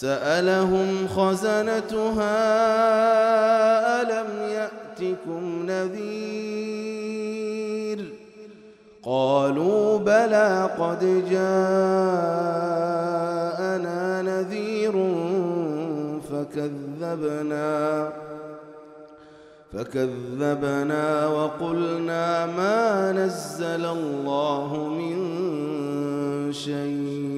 سألهم خزنتها ألم يأتكم نذير؟ قالوا بلى قد جاءنا نذير فكذبنا فكذبنا وقلنا ما نزل الله من شيء.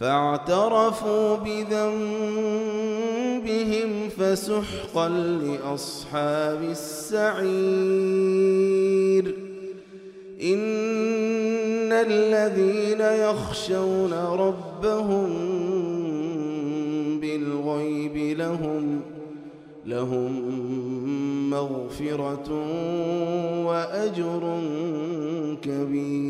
فاعترفوا بذنبهم فسحقا لأصحاب السعير. إن الذين يخشون ربهم بالغيب لهم لهم مغفرة وأجر كبير.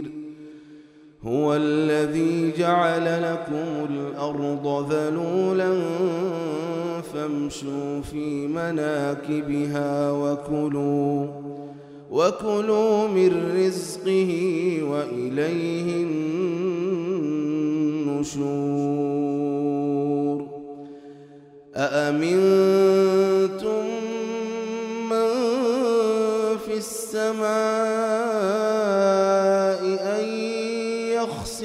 هو الذي جعل لكم الأرض ذلولا فامشوا في مناكبها وكلوا وكلوا من رزقه وإليه النشور. أأمنتم من في السماء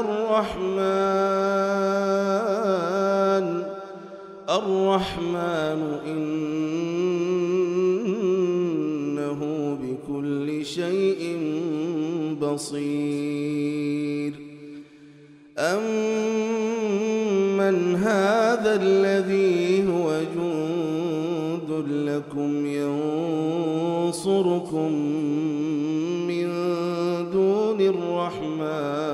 الرحمن. الرحمن إنه بكل شيء بصير. أمن هذا الذي هو جند لكم ينصركم من دون الرحمن.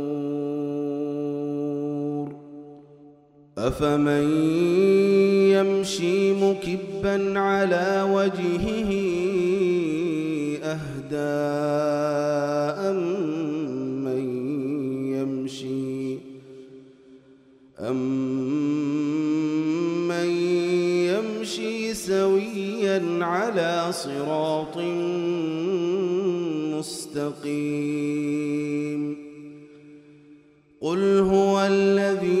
أفمن يمشي مكبا على وجهه أهدى أمن يمشي أمن يمشي سويا على صراط مستقيم قل هو الذي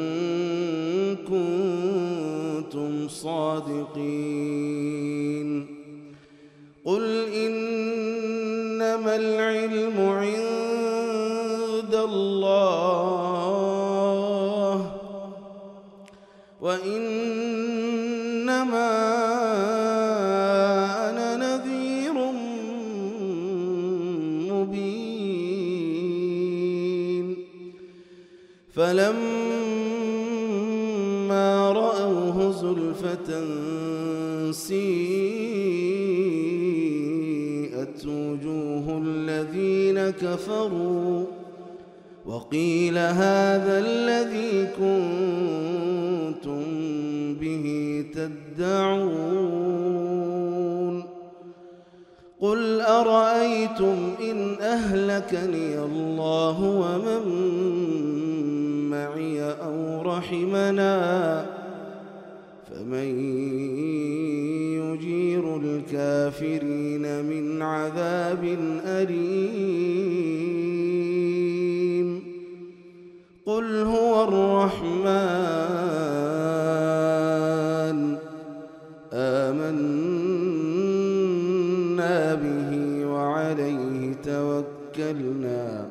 كنتم صادقين. قل إنما العلم عند الله وإنما أنا نذير مبين. فلما رأوه زلفة سيئت وجوه الذين كفروا وقيل هذا الذي كنتم به تدعون قل أرأيتم إن أهلكني الله ومن معي أو رحمنا فمن يجير الكافرين من عذاب أليم قل هو الرحمن آمنا به وعليه توكلنا